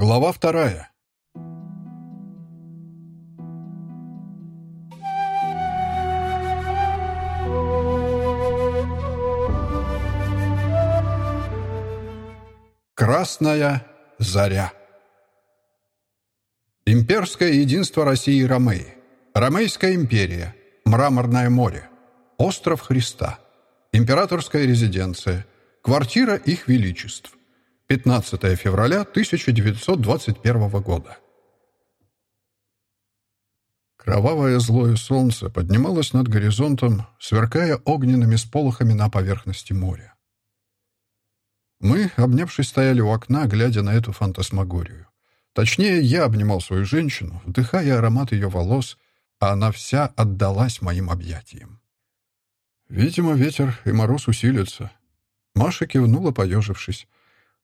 Глава вторая. Красная заря. Имперское единство России и Ромеи. Ромейская империя. Мраморное море. Остров Христа. Императорская резиденция. Квартира их величеств. 15 февраля 1921 года. Кровавое злое солнце поднималось над горизонтом, сверкая огненными сполохами на поверхности моря. Мы, обнявшись, стояли у окна, глядя на эту фантасмагорию. Точнее, я обнимал свою женщину, вдыхая аромат ее волос, а она вся отдалась моим объятиям. Видимо, ветер и мороз усилятся. Маша кивнула, поежившись.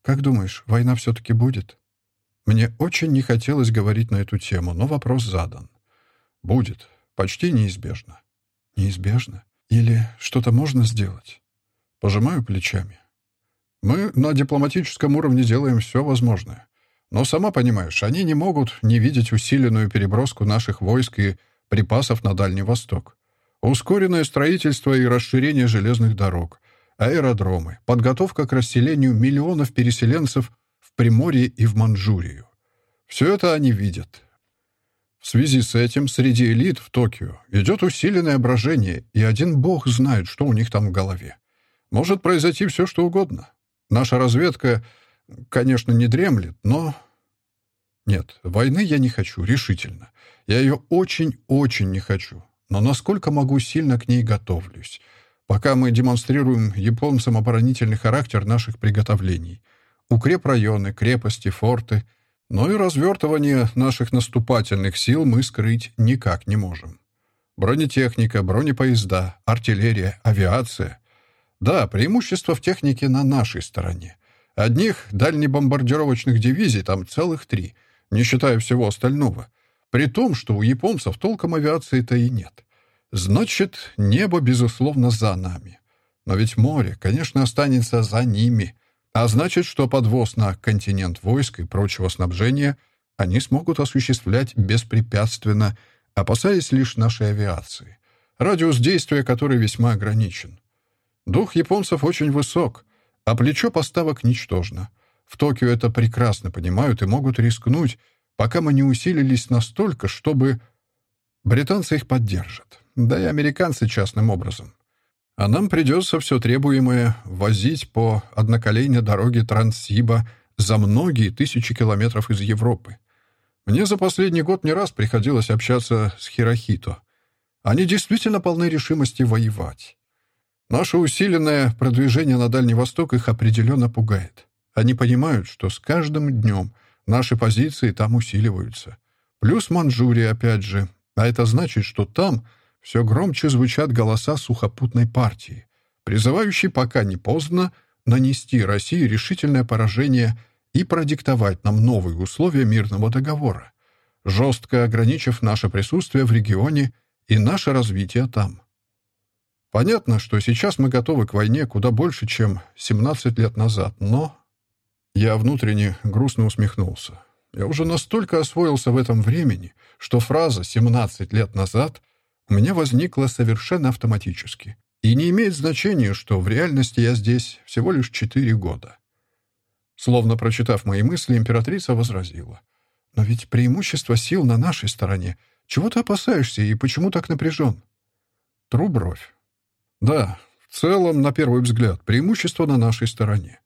«Как думаешь, война все-таки будет?» Мне очень не хотелось говорить на эту тему, но вопрос задан. «Будет. Почти неизбежно». «Неизбежно? Или что-то можно сделать?» Пожимаю плечами. «Мы на дипломатическом уровне делаем все возможное. Но, сама понимаешь, они не могут не видеть усиленную переброску наших войск и припасов на Дальний Восток. Ускоренное строительство и расширение железных дорог, аэродромы, подготовка к расселению миллионов переселенцев в Приморье и в Манчжурию. Все это они видят. В связи с этим среди элит в Токио идет усиленное брожение, и один бог знает, что у них там в голове. Может произойти все, что угодно. Наша разведка, конечно, не дремлет, но... Нет, войны я не хочу, решительно. Я ее очень-очень не хочу. Но насколько могу, сильно к ней готовлюсь пока мы демонстрируем японцам оборонительный характер наших приготовлений. Укрепрайоны, крепости, форты, но и развертывание наших наступательных сил мы скрыть никак не можем. Бронетехника, бронепоезда, артиллерия, авиация. Да, преимущество в технике на нашей стороне. Одних дальнебомбардировочных дивизий там целых три, не считая всего остального. При том, что у японцев толком авиации-то и нет. Значит, небо, безусловно, за нами. Но ведь море, конечно, останется за ними. А значит, что подвоз на континент войск и прочего снабжения они смогут осуществлять беспрепятственно, опасаясь лишь нашей авиации, радиус действия которой весьма ограничен. Дух японцев очень высок, а плечо поставок ничтожно. В Токио это прекрасно понимают и могут рискнуть, пока мы не усилились настолько, чтобы... Британцы их поддержат да и американцы частным образом. А нам придется все требуемое возить по одноколейной дороге Транссиба за многие тысячи километров из Европы. Мне за последний год не раз приходилось общаться с Хирохито. Они действительно полны решимости воевать. Наше усиленное продвижение на Дальний Восток их определенно пугает. Они понимают, что с каждым днем наши позиции там усиливаются. Плюс Манчжурия, опять же. А это значит, что там все громче звучат голоса сухопутной партии, призывающей пока не поздно нанести России решительное поражение и продиктовать нам новые условия мирного договора, жестко ограничив наше присутствие в регионе и наше развитие там. Понятно, что сейчас мы готовы к войне куда больше, чем 17 лет назад, но... Я внутренне грустно усмехнулся. Я уже настолько освоился в этом времени, что фраза «17 лет назад» — у меня возникло совершенно автоматически. И не имеет значения, что в реальности я здесь всего лишь четыре года. Словно прочитав мои мысли, императрица возразила. «Но ведь преимущество сил на нашей стороне. Чего ты опасаешься и почему так напряжен?» Тру бровь. «Да, в целом, на первый взгляд, преимущество на нашей стороне.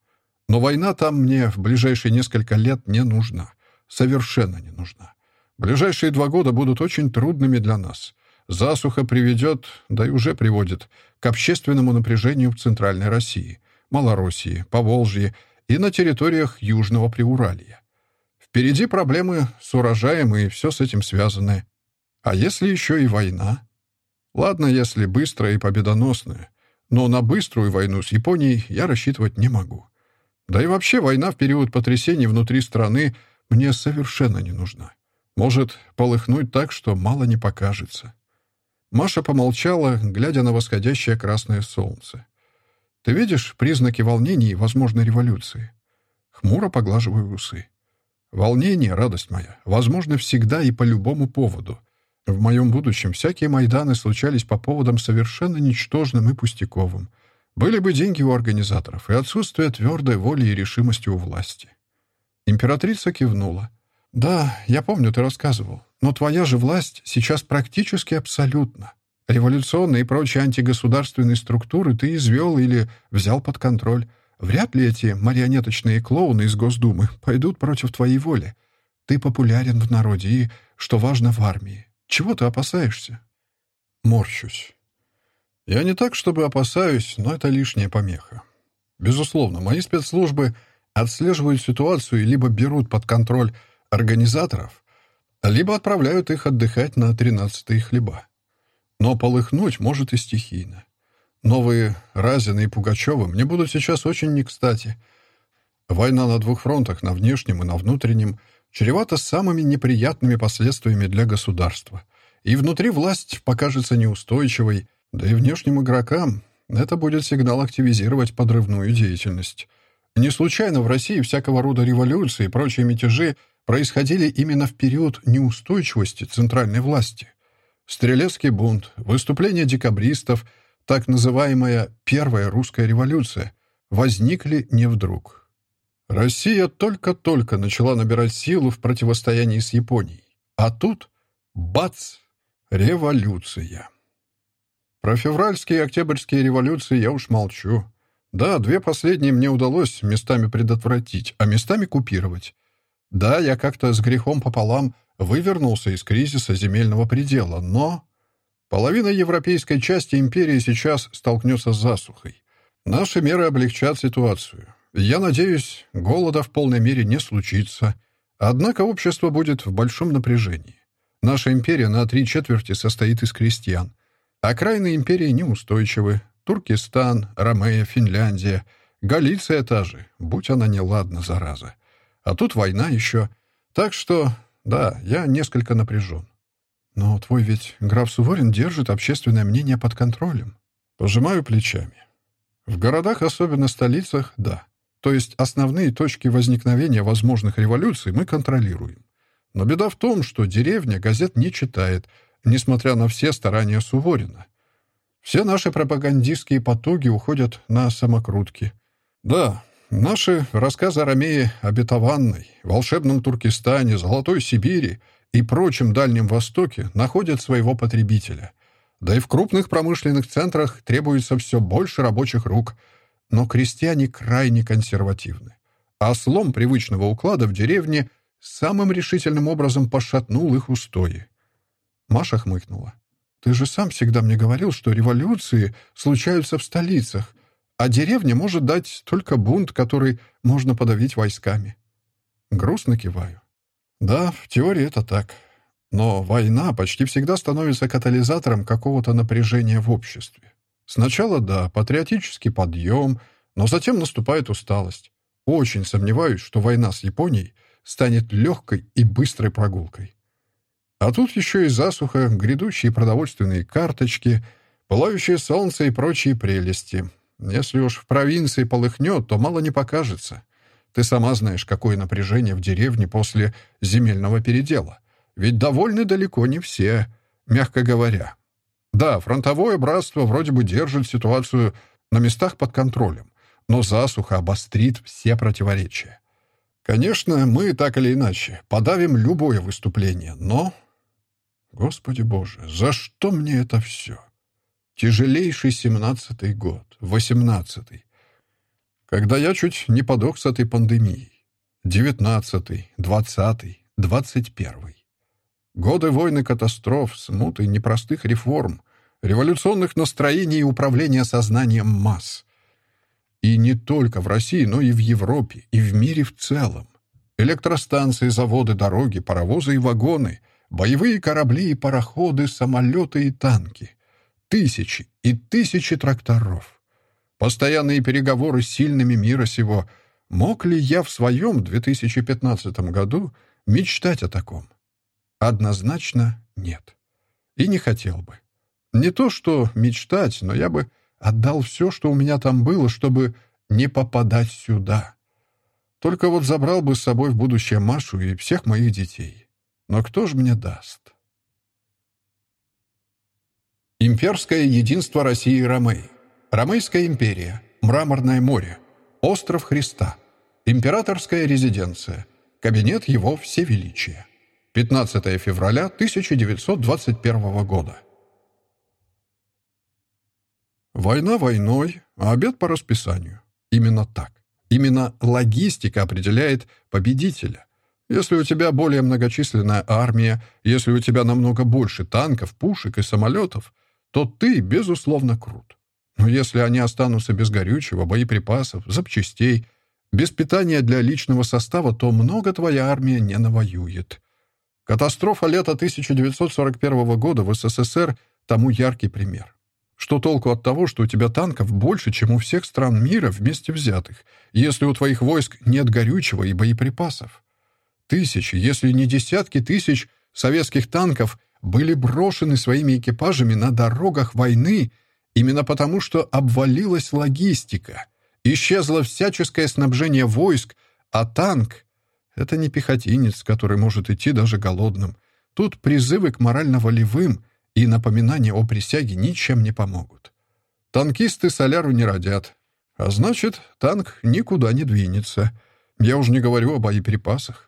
Но война там мне в ближайшие несколько лет не нужна. Совершенно не нужна. Ближайшие два года будут очень трудными для нас. Засуха приведет, да и уже приводит, к общественному напряжению в Центральной России, Малороссии, Поволжье и на территориях Южного Приуралья. Впереди проблемы с урожаем и все с этим связанное. А если еще и война? Ладно, если быстрая и победоносная, но на быструю войну с Японией я рассчитывать не могу. Да и вообще война в период потрясений внутри страны мне совершенно не нужна. Может полыхнуть так, что мало не покажется. Маша помолчала, глядя на восходящее красное солнце. «Ты видишь признаки волнений и возможной революции?» Хмуро поглаживаю усы. Волнение, радость моя, возможно всегда и по любому поводу. В моем будущем всякие Майданы случались по поводам совершенно ничтожным и пустяковым. Были бы деньги у организаторов и отсутствие твердой воли и решимости у власти. Императрица кивнула. «Да, я помню, ты рассказывал. Но твоя же власть сейчас практически абсолютна. Революционные и прочие антигосударственные структуры ты извел или взял под контроль. Вряд ли эти марионеточные клоуны из Госдумы пойдут против твоей воли. Ты популярен в народе и, что важно, в армии. Чего ты опасаешься?» Морщусь. Я не так, чтобы опасаюсь, но это лишняя помеха. Безусловно, мои спецслужбы отслеживают ситуацию и либо берут под контроль организаторов, либо отправляют их отдыхать на тринадцатые хлеба. Но полыхнуть может и стихийно. Новые Разины и Пугачевы мне будут сейчас очень не кстати. Война на двух фронтах, на внешнем и на внутреннем, чревата самыми неприятными последствиями для государства. И внутри власть покажется неустойчивой, да и внешним игрокам это будет сигнал активизировать подрывную деятельность. Не случайно в России всякого рода революции и прочие мятежи происходили именно в период неустойчивости центральной власти. Стрелецкий бунт, выступления декабристов, так называемая «Первая русская революция» возникли не вдруг. Россия только-только начала набирать силу в противостоянии с Японией. А тут — бац! Революция. Про февральские и октябрьские революции я уж молчу. Да, две последние мне удалось местами предотвратить, а местами купировать. Да, я как-то с грехом пополам вывернулся из кризиса земельного предела, но... Половина европейской части империи сейчас столкнется с засухой. Наши меры облегчат ситуацию. Я надеюсь, голода в полной мере не случится. Однако общество будет в большом напряжении. Наша империя на три четверти состоит из крестьян. Окраины империи неустойчивы. Туркестан, Ромея, Финляндия, Галиция та же, будь она неладна, зараза. А тут война еще. Так что, да, я несколько напряжен. Но твой ведь граф Суворин держит общественное мнение под контролем. Пожимаю плечами. В городах, особенно столицах, да. То есть основные точки возникновения возможных революций мы контролируем. Но беда в том, что деревня газет не читает, несмотря на все старания Суворина. Все наши пропагандистские потуги уходят на самокрутки. Да, Наши рассказы о Ромее обетованной, волшебном Туркестане, Золотой Сибири и прочем Дальнем Востоке находят своего потребителя. Да и в крупных промышленных центрах требуется все больше рабочих рук. Но крестьяне крайне консервативны. А слом привычного уклада в деревне самым решительным образом пошатнул их устои. Маша хмыкнула. «Ты же сам всегда мне говорил, что революции случаются в столицах, а деревня может дать только бунт, который можно подавить войсками. Грустно киваю. Да, в теории это так. Но война почти всегда становится катализатором какого-то напряжения в обществе. Сначала, да, патриотический подъем, но затем наступает усталость. Очень сомневаюсь, что война с Японией станет легкой и быстрой прогулкой. А тут еще и засуха, грядущие продовольственные карточки, пылающее солнце и прочие прелести. Если уж в провинции полыхнет, то мало не покажется. Ты сама знаешь, какое напряжение в деревне после земельного передела. Ведь довольны далеко не все, мягко говоря. Да, фронтовое братство вроде бы держит ситуацию на местах под контролем, но засуха обострит все противоречия. Конечно, мы так или иначе подавим любое выступление, но... Господи Боже, за что мне это все? Тяжелейший семнадцатый год, восемнадцатый. Когда я чуть не подох с этой пандемией. Девятнадцатый, двадцатый, двадцать первый. Годы войны катастроф, смуты, непростых реформ, революционных настроений и управления сознанием масс. И не только в России, но и в Европе, и в мире в целом. Электростанции, заводы, дороги, паровозы и вагоны, боевые корабли и пароходы, самолеты и танки — Тысячи и тысячи тракторов. Постоянные переговоры с сильными мира сего. Мог ли я в своем 2015 году мечтать о таком? Однозначно нет. И не хотел бы. Не то что мечтать, но я бы отдал все, что у меня там было, чтобы не попадать сюда. Только вот забрал бы с собой в будущее Машу и всех моих детей. Но кто ж мне даст? Имперское единство России и Ромей. Ромейская империя. Мраморное море. Остров Христа. Императорская резиденция. Кабинет его всевеличия. 15 февраля 1921 года. Война войной, а обед по расписанию. Именно так. Именно логистика определяет победителя. Если у тебя более многочисленная армия, если у тебя намного больше танков, пушек и самолетов, то ты, безусловно, крут. Но если они останутся без горючего, боеприпасов, запчастей, без питания для личного состава, то много твоя армия не навоюет. Катастрофа лета 1941 года в СССР тому яркий пример. Что толку от того, что у тебя танков больше, чем у всех стран мира вместе взятых, если у твоих войск нет горючего и боеприпасов? Тысячи, если не десятки тысяч советских танков были брошены своими экипажами на дорогах войны именно потому, что обвалилась логистика, исчезло всяческое снабжение войск, а танк — это не пехотинец, который может идти даже голодным. Тут призывы к морально-волевым — и напоминания о присяге ничем не помогут. Танкисты соляру не родят, а значит, танк никуда не двинется. Я уже не говорю о боеприпасах.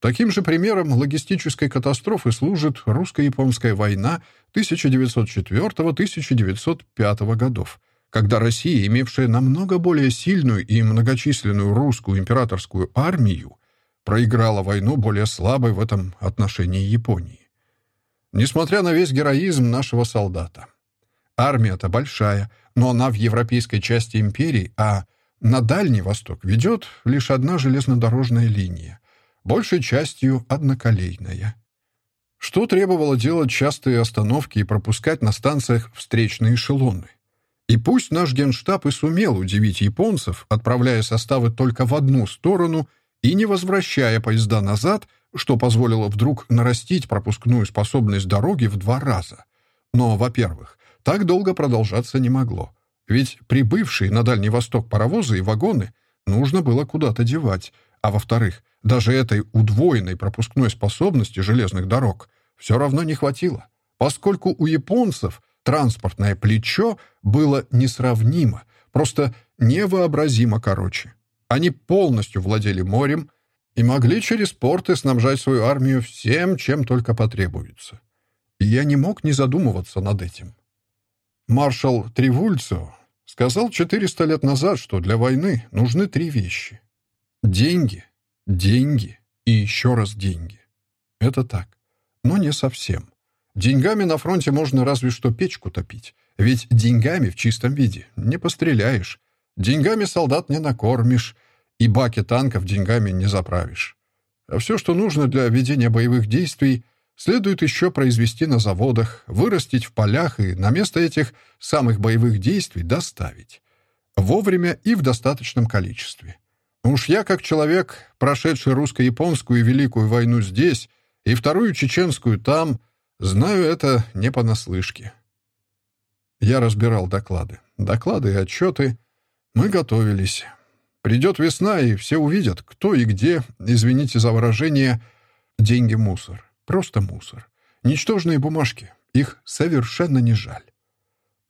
Таким же примером логистической катастрофы служит русско-японская война 1904-1905 годов, когда Россия, имевшая намного более сильную и многочисленную русскую императорскую армию, проиграла войну более слабой в этом отношении Японии несмотря на весь героизм нашего солдата. Армия-то большая, но она в европейской части империи, а на Дальний Восток ведет лишь одна железнодорожная линия, большей частью одноколейная. Что требовало делать частые остановки и пропускать на станциях встречные эшелоны. И пусть наш генштаб и сумел удивить японцев, отправляя составы только в одну сторону и не возвращая поезда назад, что позволило вдруг нарастить пропускную способность дороги в два раза. Но, во-первых, так долго продолжаться не могло. Ведь прибывшие на Дальний Восток паровозы и вагоны нужно было куда-то девать. А во-вторых, даже этой удвоенной пропускной способности железных дорог все равно не хватило, поскольку у японцев транспортное плечо было несравнимо, просто невообразимо короче. Они полностью владели морем, и могли через порты снабжать свою армию всем, чем только потребуется. И я не мог не задумываться над этим. Маршал Тривульцо сказал 400 лет назад, что для войны нужны три вещи. Деньги, деньги и еще раз деньги. Это так, но не совсем. Деньгами на фронте можно разве что печку топить, ведь деньгами в чистом виде не постреляешь, деньгами солдат не накормишь, и баки танков деньгами не заправишь. А все, что нужно для ведения боевых действий, следует еще произвести на заводах, вырастить в полях и на место этих самых боевых действий доставить. Вовремя и в достаточном количестве. Уж я, как человек, прошедший русско-японскую и Великую войну здесь и вторую чеченскую там, знаю это не понаслышке. Я разбирал доклады. Доклады и отчеты. Мы готовились. Придет весна, и все увидят, кто и где, извините за выражение, деньги мусор. Просто мусор. Ничтожные бумажки. Их совершенно не жаль.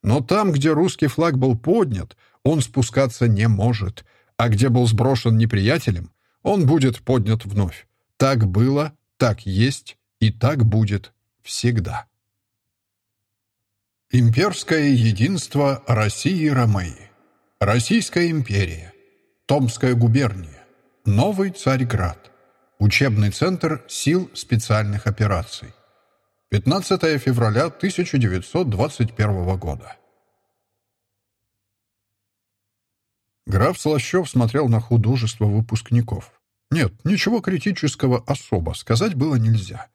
Но там, где русский флаг был поднят, он спускаться не может, а где был сброшен неприятелем, он будет поднят вновь. Так было, так есть и так будет всегда. Имперское единство России и Ромеи. Российская империя. Томская губерния. Новый Царьград. Учебный центр сил специальных операций. 15 февраля 1921 года. Граф Слащев смотрел на художество выпускников. Нет, ничего критического особо сказать было нельзя.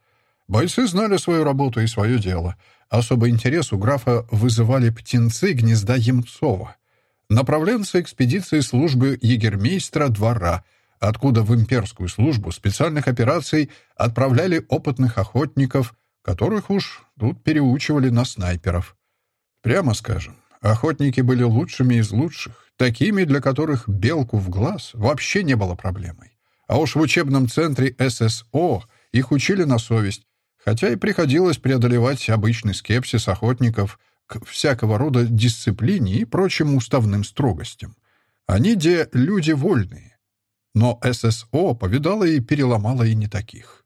Бойцы знали свою работу и свое дело. Особый интерес у графа вызывали птенцы гнезда Емцова — направленцы экспедиции службы егермейстра двора, откуда в имперскую службу специальных операций отправляли опытных охотников, которых уж тут переучивали на снайперов. Прямо скажем, Охотники были лучшими из лучших, такими, для которых белку в глаз вообще не было проблемой. А уж в учебном центре ССО их учили на совесть, хотя и приходилось преодолевать обычный скепсис охотников к всякого рода дисциплине и прочим уставным строгостям. Они де люди вольные. Но ССО повидала и переломала и не таких.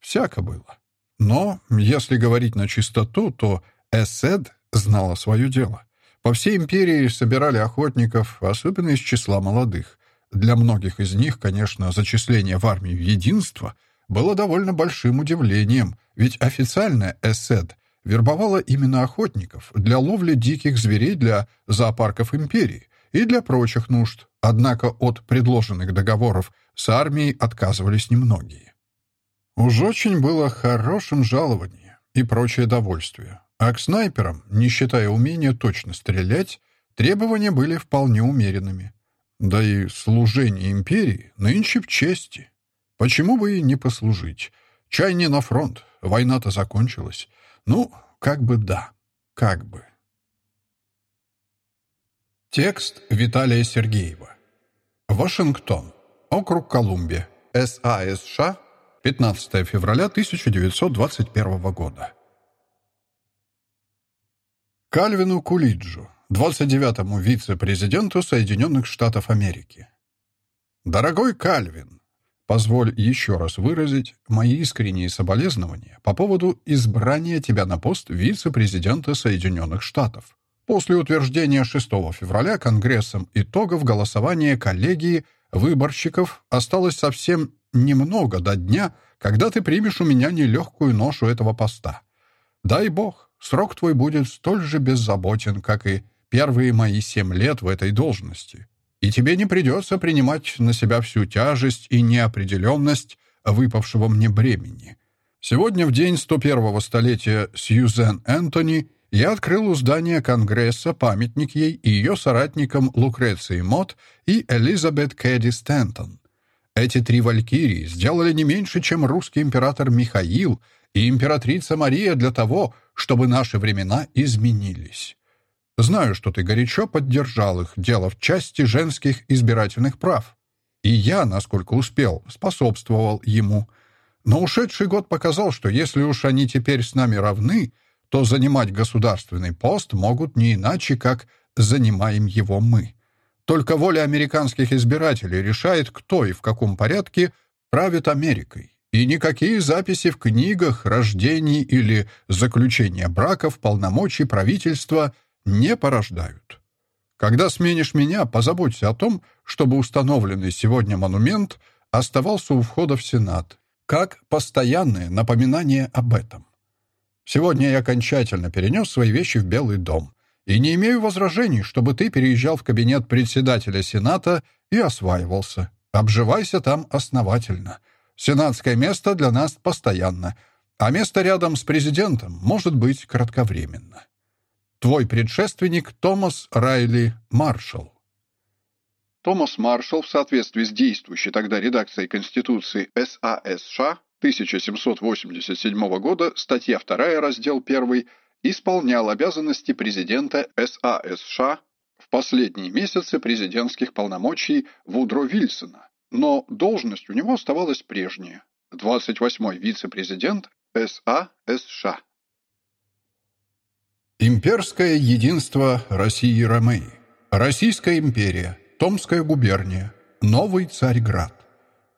Всяко было. Но, если говорить на чистоту, то ЭСЭД знала свое дело. По всей империи собирали охотников, особенно из числа молодых. Для многих из них, конечно, зачисление в армию единства было довольно большим удивлением, ведь официальная ЭСЭД вербовала именно охотников для ловли диких зверей для зоопарков империи и для прочих нужд, однако от предложенных договоров с армией отказывались немногие. Уж очень было хорошим жалование и прочее довольствие. А к снайперам, не считая умения точно стрелять, требования были вполне умеренными. Да и служение империи нынче в чести. Почему бы и не послужить? Чай не на фронт, война-то закончилась. Ну, как бы да, как бы. Текст Виталия Сергеева. Вашингтон. Округ Колумбия. САСШ. 15 февраля 1921 года. Кальвину Кулиджу, 29-му вице-президенту Соединенных Штатов Америки. Дорогой Кальвин, позволь еще раз выразить мои искренние соболезнования по поводу избрания тебя на пост вице-президента Соединенных Штатов. После утверждения 6 февраля Конгрессом итогов голосования коллегии выборщиков осталось совсем немного до дня, когда ты примешь у меня нелегкую ношу этого поста. Дай бог, срок твой будет столь же беззаботен, как и первые мои семь лет в этой должности. И тебе не придется принимать на себя всю тяжесть и неопределенность выпавшего мне бремени. Сегодня, в день 101-го столетия Сьюзен Энтони, я открыл у здания Конгресса памятник ей и ее соратникам Лукреции Мот и Элизабет Кэдди Стэнтон. Эти три валькирии сделали не меньше, чем русский император Михаил и императрица Мария для того, чтобы наши времена изменились. Знаю, что ты горячо поддержал их дело в части женских избирательных прав. И я, насколько успел, способствовал ему. Но ушедший год показал, что если уж они теперь с нами равны, то занимать государственный пост могут не иначе, как занимаем его мы. Только воля американских избирателей решает, кто и в каком порядке правит Америкой. И никакие записи в книгах, рождений или заключения браков полномочий правительства не порождают. Когда сменишь меня, позаботься о том, чтобы установленный сегодня монумент оставался у входа в Сенат, как постоянное напоминание об этом. Сегодня я окончательно перенес свои вещи в Белый дом и не имею возражений, чтобы ты переезжал в кабинет председателя Сената и осваивался. Обживайся там основательно. Сенатское место для нас постоянно, а место рядом с президентом может быть кратковременно. Твой предшественник Томас Райли Маршалл. Томас Маршалл в соответствии с действующей тогда редакцией Конституции САСШ 1787 года, статья 2, раздел 1, исполнял обязанности президента САСШ в последние месяцы президентских полномочий Вудро Вильсона, но должность у него оставалась прежняя – 28-й вице-президент САСШ. Имперское единство России и Ромеи. Российская империя. Томская губерния. Новый Царьград.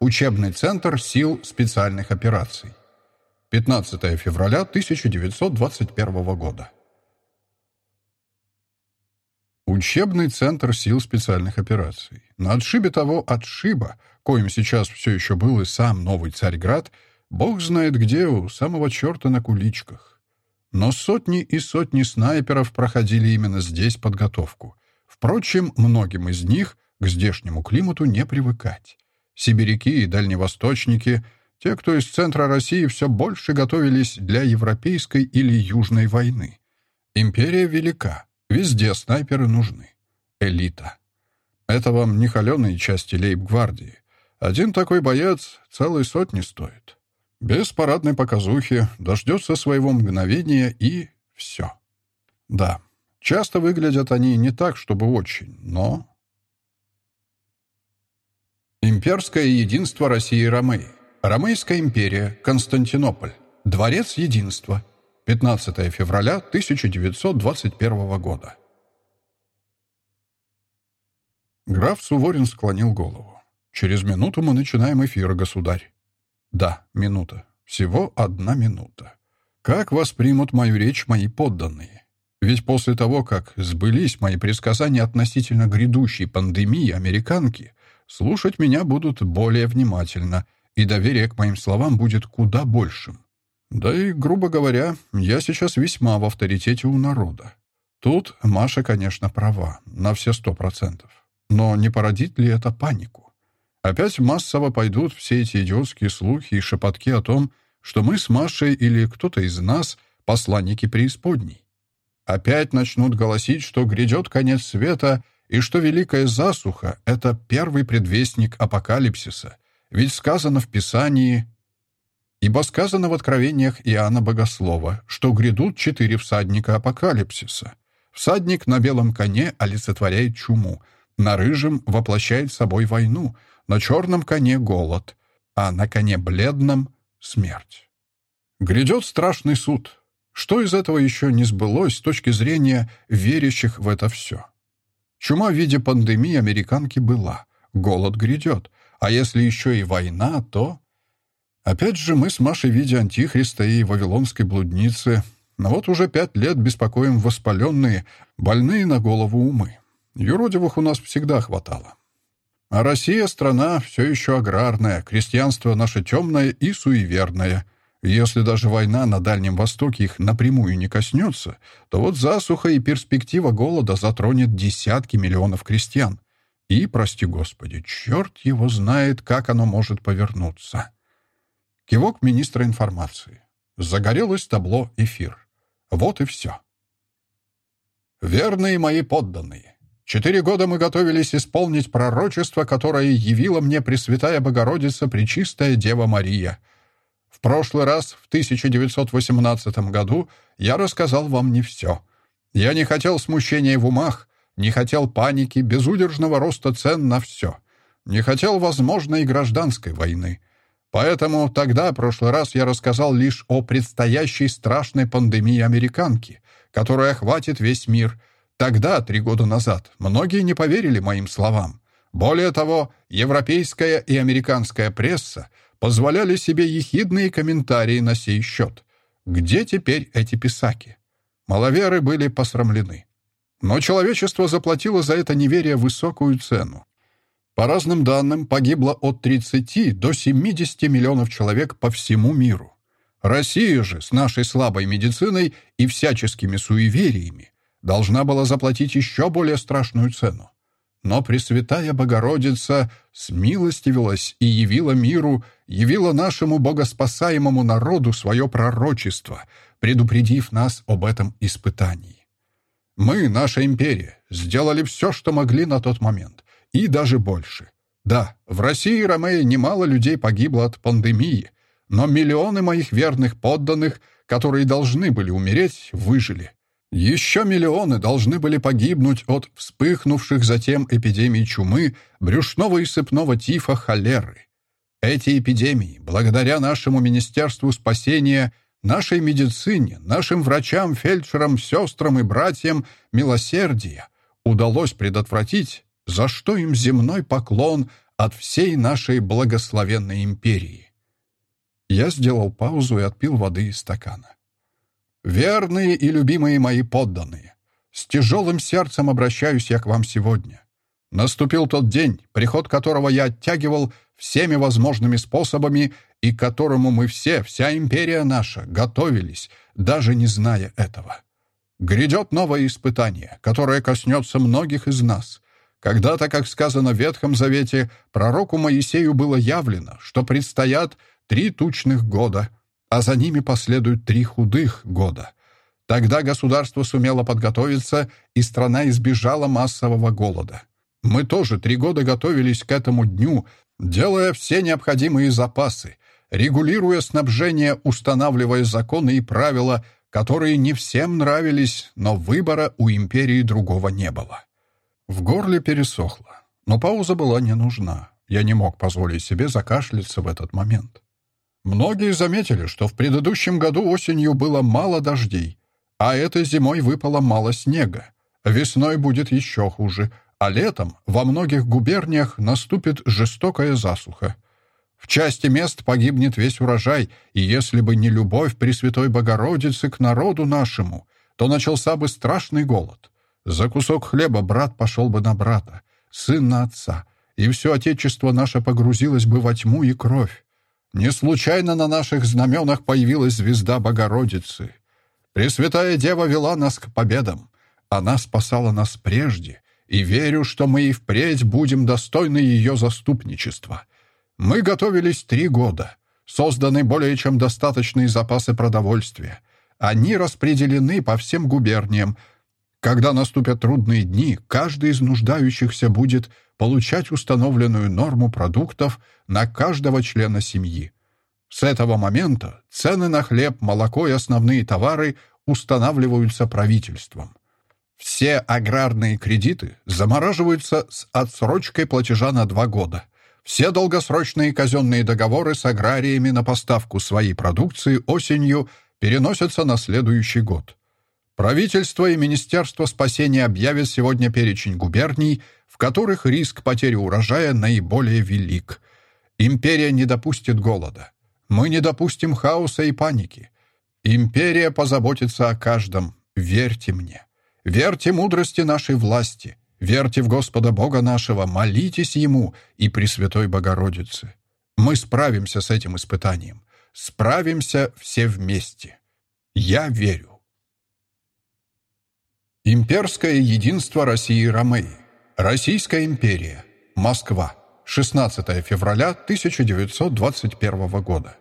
Учебный центр сил специальных операций. 15 февраля 1921 года. Учебный центр сил специальных операций. На отшибе того отшиба, коим сейчас все еще был и сам новый Царьград, бог знает где, у самого черта на куличках. Но сотни и сотни снайперов проходили именно здесь подготовку. Впрочем, многим из них к здешнему климату не привыкать. Сибиряки и дальневосточники — те, кто из центра России, все больше готовились для европейской или южной войны. Империя велика, везде снайперы нужны. Элита. Это вам не холеные части лейб-гвардии. Один такой боец целой сотни стоит. Без парадной показухи дождется своего мгновения и все. Да, Часто выглядят они не так, чтобы очень, но... Имперское единство России и Ромеи. Ромейская империя. Константинополь. Дворец единства. 15 февраля 1921 года. Граф Суворин склонил голову. «Через минуту мы начинаем эфир, государь». «Да, минута. Всего одна минута. Как воспримут мою речь мои подданные? Ведь после того, как сбылись мои предсказания относительно грядущей пандемии американки, слушать меня будут более внимательно, и доверие к моим словам будет куда большим. Да и, грубо говоря, я сейчас весьма в авторитете у народа. Тут Маша, конечно, права, на все сто процентов. Но не породит ли это панику? Опять массово пойдут все эти идиотские слухи и шепотки о том, что мы с Машей или кто-то из нас — посланники преисподней. Опять начнут голосить, что грядет конец света и что великая засуха — это первый предвестник апокалипсиса. Ведь сказано в Писании, ибо сказано в откровениях Иоанна Богослова, что грядут четыре всадника апокалипсиса. Всадник на белом коне олицетворяет чуму, на рыжем воплощает собой войну, на черном коне — голод, а на коне бледном — смерть. Грядет страшный суд, что из этого еще не сбылось с точки зрения верящих в это все? Чума в виде пандемии американки была. Голод грядет. А если еще и война, то... Опять же, мы с Машей в виде антихриста и вавилонской блудницы. Но вот уже пять лет беспокоим воспаленные, больные на голову умы. Юродивых у нас всегда хватало. А Россия — страна все еще аграрная, крестьянство наше темное и суеверное — если даже война на Дальнем Востоке их напрямую не коснется, то вот засуха и перспектива голода затронет десятки миллионов крестьян. И, прости господи, черт его знает, как оно может повернуться. Кивок министра информации. Загорелось табло «Эфир». Вот и все. «Верные мои подданные, четыре года мы готовились исполнить пророчество, которое явила мне Пресвятая Богородица, Пречистая Дева Мария — в прошлый раз, в 1918 году, я рассказал вам не все. Я не хотел смущения в умах, не хотел паники, безудержного роста цен на все. Не хотел возможной гражданской войны. Поэтому тогда, в прошлый раз, я рассказал лишь о предстоящей страшной пандемии американки, которая охватит весь мир. Тогда, три года назад, многие не поверили моим словам. Более того, европейская и американская пресса позволяли себе ехидные комментарии на сей счет. Где теперь эти писаки? Маловеры были посрамлены. Но человечество заплатило за это неверие высокую цену. По разным данным, погибло от 30 до 70 миллионов человек по всему миру. Россия же с нашей слабой медициной и всяческими суевериями должна была заплатить еще более страшную цену. Но Пресвятая Богородица смилостивилась и явила миру, явила нашему богоспасаемому народу свое пророчество, предупредив нас об этом испытании. Мы, наша империя, сделали все, что могли на тот момент, и даже больше. Да, в России и Ромее немало людей погибло от пандемии, но миллионы моих верных подданных, которые должны были умереть, выжили. Еще миллионы должны были погибнуть от вспыхнувших затем эпидемий чумы, брюшного и сыпного тифа, холеры. Эти эпидемии, благодаря нашему Министерству спасения, нашей медицине, нашим врачам, фельдшерам, сестрам и братьям милосердия, удалось предотвратить, за что им земной поклон от всей нашей благословенной империи. Я сделал паузу и отпил воды из стакана. Верные и любимые мои подданные, с тяжелым сердцем обращаюсь я к вам сегодня. Наступил тот день, приход которого я оттягивал всеми возможными способами и к которому мы все, вся империя наша, готовились, даже не зная этого. Грядет новое испытание, которое коснется многих из нас. Когда-то, как сказано в Ветхом Завете, пророку Моисею было явлено, что предстоят три тучных года, а за ними последуют три худых года. Тогда государство сумело подготовиться, и страна избежала массового голода. Мы тоже три года готовились к этому дню, делая все необходимые запасы, регулируя снабжение, устанавливая законы и правила, которые не всем нравились, но выбора у империи другого не было. В горле пересохло, но пауза была не нужна. Я не мог позволить себе закашляться в этот момент. Многие заметили, что в предыдущем году осенью было мало дождей, а этой зимой выпало мало снега. Весной будет еще хуже, а летом во многих губерниях наступит жестокая засуха. В части мест погибнет весь урожай, и если бы не любовь Пресвятой Богородицы к народу нашему, то начался бы страшный голод. За кусок хлеба брат пошел бы на брата, сын на отца, и все отечество наше погрузилось бы во тьму и кровь. Не случайно на наших знаменах появилась звезда Богородицы. Пресвятая Дева вела нас к победам. Она спасала нас прежде, и верю, что мы и впредь будем достойны ее заступничества. Мы готовились три года. Созданы более чем достаточные запасы продовольствия. Они распределены по всем губерниям. Когда наступят трудные дни, каждый из нуждающихся будет получать установленную норму продуктов на каждого члена семьи. С этого момента цены на хлеб, молоко и основные товары устанавливаются правительством. Все аграрные кредиты замораживаются с отсрочкой платежа на два года. Все долгосрочные казенные договоры с аграриями на поставку своей продукции осенью переносятся на следующий год. Правительство и Министерство спасения объявят сегодня перечень губерний, в которых риск потери урожая наиболее велик. Империя не допустит голода. Мы не допустим хаоса и паники. Империя позаботится о каждом. Верьте мне. Верьте мудрости нашей власти. Верьте в Господа Бога нашего, молитесь Ему и Пресвятой Богородице. Мы справимся с этим испытанием. Справимся все вместе. Я верю. Имперское единство России и Ромеи. Российская империя. Москва. 16 февраля 1921 года.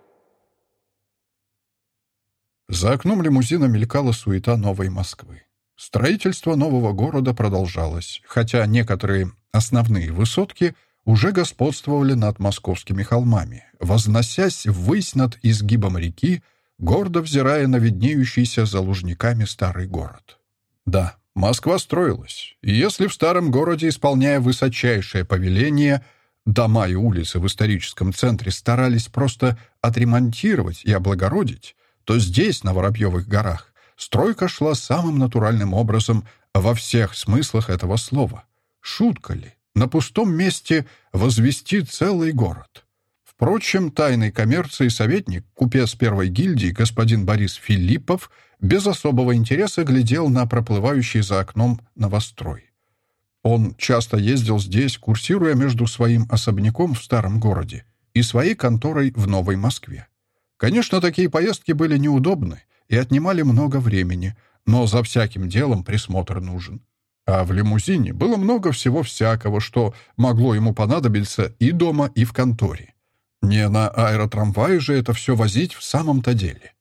За окном лимузина мелькала суета новой Москвы. Строительство нового города продолжалось, хотя некоторые основные высотки уже господствовали над московскими холмами, возносясь ввысь над изгибом реки, гордо взирая на виднеющийся за лужниками старый город. Да, Москва строилась, и если в старом городе, исполняя высочайшее повеление, дома и улицы в историческом центре старались просто отремонтировать и облагородить, то здесь, на Воробьевых горах, стройка шла самым натуральным образом во всех смыслах этого слова. Шутка ли? На пустом месте возвести целый город. Впрочем, тайной коммерции советник, купец первой гильдии господин Борис Филиппов, без особого интереса глядел на проплывающий за окном новострой. Он часто ездил здесь, курсируя между своим особняком в старом городе и своей конторой в Новой Москве. Конечно, такие поездки были неудобны и отнимали много времени, но за всяким делом присмотр нужен. А в лимузине было много всего всякого, что могло ему понадобиться и дома, и в конторе. Не на аэротрамвае же это все возить в самом-то деле.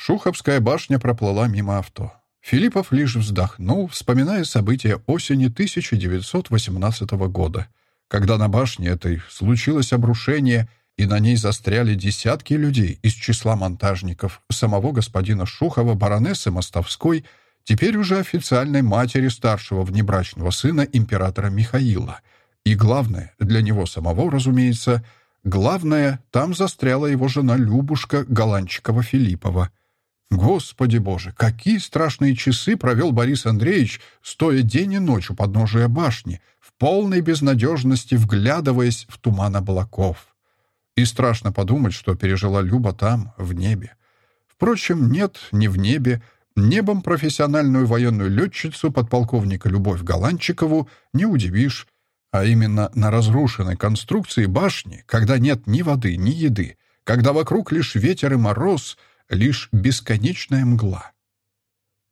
Шуховская башня проплыла мимо авто. Филиппов лишь вздохнул, вспоминая события осени 1918 года, когда на башне этой случилось обрушение, и на ней застряли десятки людей из числа монтажников, самого господина Шухова, баронессы Мостовской, теперь уже официальной матери старшего внебрачного сына императора Михаила. И главное, для него самого, разумеется — Главное, там застряла его жена Любушка Голанчикова-Филиппова. Господи боже, какие страшные часы провел Борис Андреевич, стоя день и ночь у подножия башни, в полной безнадежности вглядываясь в туман облаков. И страшно подумать, что пережила Люба там, в небе. Впрочем, нет, не в небе. Небом профессиональную военную летчицу подполковника Любовь Голанчикову не удивишь а именно на разрушенной конструкции башни, когда нет ни воды, ни еды, когда вокруг лишь ветер и мороз, лишь бесконечная мгла.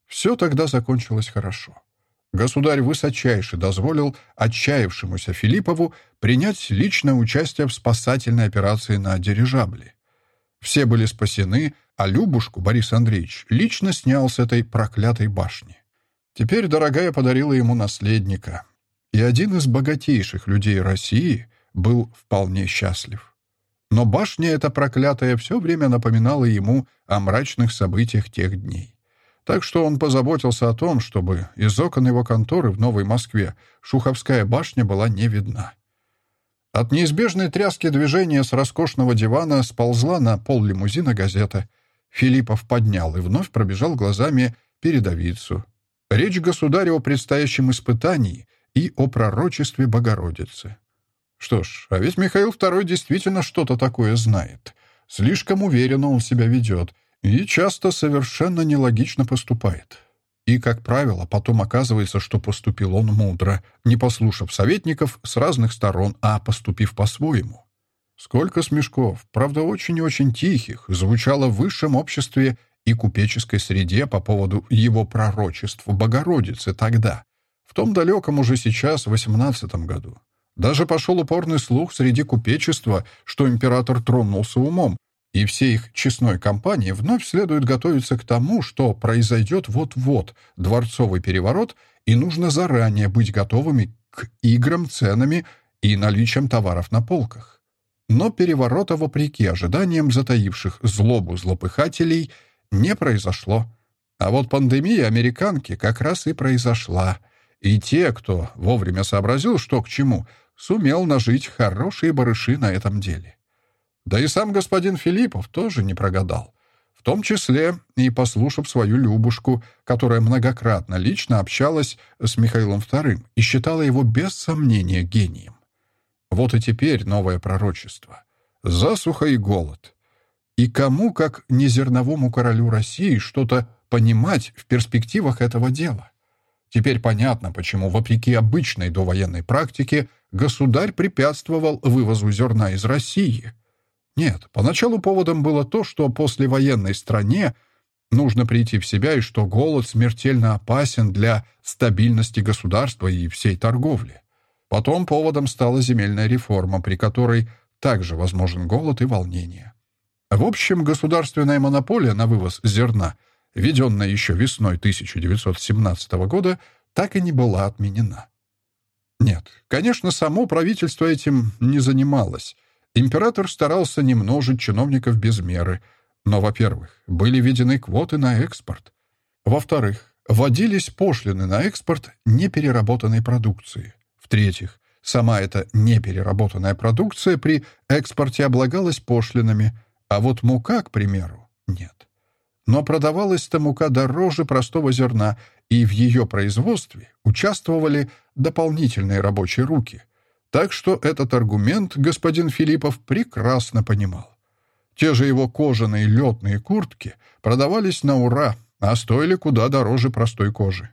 Все тогда закончилось хорошо. Государь высочайше дозволил отчаявшемуся Филиппову принять личное участие в спасательной операции на дирижабле. Все были спасены, а Любушку Борис Андреевич лично снял с этой проклятой башни. Теперь дорогая подарила ему наследника — и один из богатейших людей России был вполне счастлив. Но башня эта проклятая все время напоминала ему о мрачных событиях тех дней. Так что он позаботился о том, чтобы из окон его конторы в Новой Москве Шуховская башня была не видна. От неизбежной тряски движения с роскошного дивана сползла на пол лимузина газета. Филиппов поднял и вновь пробежал глазами передовицу. Речь государя о предстоящем испытании и о пророчестве Богородицы. Что ж, а ведь Михаил II действительно что-то такое знает. Слишком уверенно он себя ведет и часто совершенно нелогично поступает. И, как правило, потом оказывается, что поступил он мудро, не послушав советников с разных сторон, а поступив по-своему. Сколько смешков, правда, очень и очень тихих, звучало в высшем обществе и купеческой среде по поводу его пророчеств Богородицы тогда, в том далеком уже сейчас, восемнадцатом году. Даже пошел упорный слух среди купечества, что император тронулся умом, и всей их честной компании вновь следует готовиться к тому, что произойдет вот-вот дворцовый переворот, и нужно заранее быть готовыми к играм ценами и наличием товаров на полках. Но переворота, вопреки ожиданиям затаивших злобу злопыхателей, не произошло. А вот пандемия американки как раз и произошла. И те, кто вовремя сообразил, что к чему, сумел нажить хорошие барыши на этом деле. Да и сам господин Филиппов тоже не прогадал. В том числе и послушав свою Любушку, которая многократно лично общалась с Михаилом II и считала его без сомнения гением. Вот и теперь новое пророчество. Засуха и голод. И кому, как не зерновому королю России, что-то понимать в перспективах этого дела? Теперь понятно, почему, вопреки обычной довоенной практике, государь препятствовал вывозу зерна из России — нет, поначалу поводом было то, что после военной стране нужно прийти в себя и что голод смертельно опасен для стабильности государства и всей торговли. Потом поводом стала земельная реформа, при которой также возможен голод и волнение. В общем, государственная монополия на вывоз зерна, введенная еще весной 1917 года, так и не была отменена. Нет, конечно, само правительство этим не занималось, Император старался не множить чиновников без меры, но, во-первых, были введены квоты на экспорт. Во-вторых, вводились пошлины на экспорт непереработанной продукции. В-третьих, сама эта непереработанная продукция при экспорте облагалась пошлинами, а вот мука, к примеру, нет. Но продавалась-то мука дороже простого зерна, и в ее производстве участвовали дополнительные рабочие руки — так что этот аргумент господин Филиппов прекрасно понимал. Те же его кожаные летные куртки продавались на ура, а стоили куда дороже простой кожи.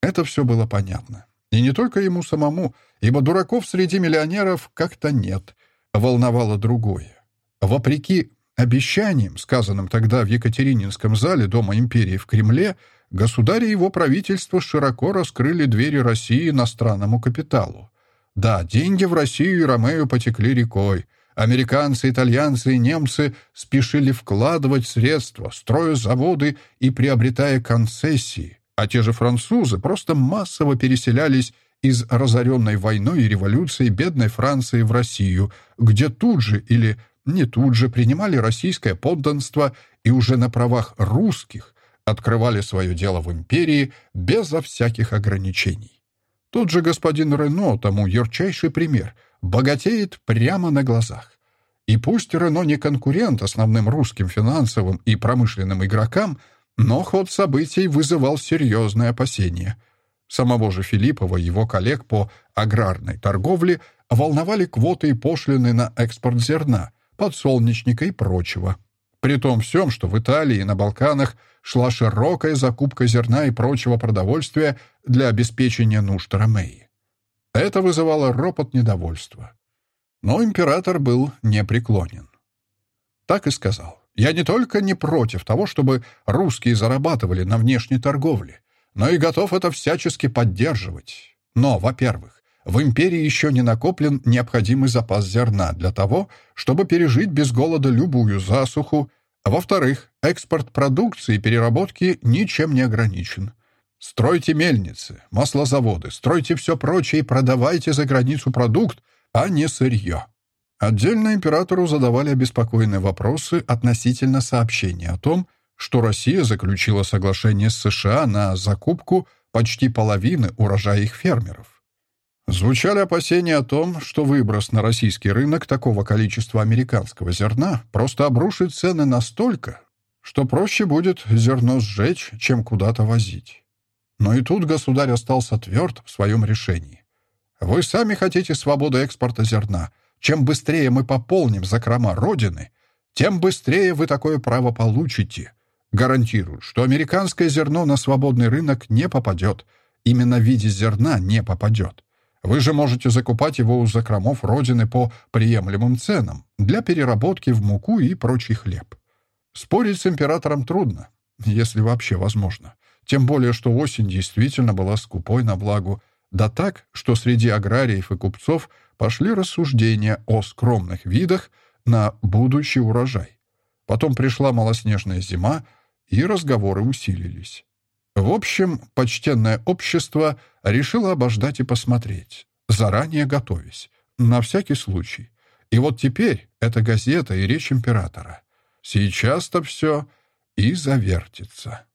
Это все было понятно. И не только ему самому, ибо дураков среди миллионеров как-то нет. Волновало другое. Вопреки обещаниям, сказанным тогда в Екатерининском зале Дома империи в Кремле, государь и его правительство широко раскрыли двери России иностранному капиталу. Да, деньги в Россию и Ромео потекли рекой. Американцы, итальянцы и немцы спешили вкладывать средства, строя заводы и приобретая концессии, а те же французы просто массово переселялись из разоренной войной и революцией бедной Франции в Россию, где тут же или не тут же принимали российское подданство и уже на правах русских открывали свое дело в империи безо всяких ограничений. Тот же господин Рено тому ярчайший пример. Богатеет прямо на глазах. И пусть Рено не конкурент основным русским финансовым и промышленным игрокам, но ход событий вызывал серьезные опасения. Самого же Филиппова и его коллег по аграрной торговле волновали квоты и пошлины на экспорт зерна, подсолнечника и прочего. При том всем, что в Италии и на Балканах шла широкая закупка зерна и прочего продовольствия для обеспечения нужд Ромеи. Это вызывало ропот недовольства. Но император был непреклонен. Так и сказал. «Я не только не против того, чтобы русские зарабатывали на внешней торговле, но и готов это всячески поддерживать. Но, во-первых, в империи еще не накоплен необходимый запас зерна для того, чтобы пережить без голода любую засуху, во-вторых, экспорт продукции и переработки ничем не ограничен. Стройте мельницы, маслозаводы, стройте все прочее и продавайте за границу продукт, а не сырье. Отдельно императору задавали обеспокоенные вопросы относительно сообщения о том, что Россия заключила соглашение с США на закупку почти половины урожая их фермеров. Звучали опасения о том, что выброс на российский рынок такого количества американского зерна просто обрушит цены настолько, что проще будет зерно сжечь, чем куда-то возить. Но и тут государь остался тверд в своем решении. Вы сами хотите свободы экспорта зерна. Чем быстрее мы пополним закрома Родины, тем быстрее вы такое право получите. Гарантирую, что американское зерно на свободный рынок не попадет. Именно в виде зерна не попадет. Вы же можете закупать его у закромов Родины по приемлемым ценам для переработки в муку и прочий хлеб. Спорить с императором трудно, если вообще возможно. Тем более, что осень действительно была скупой на влагу, да так, что среди аграриев и купцов пошли рассуждения о скромных видах на будущий урожай. Потом пришла малоснежная зима, и разговоры усилились. В общем, почтенное общество решило обождать и посмотреть, заранее готовясь, на всякий случай. И вот теперь это газета и речь императора. Сейчас-то все и завертится.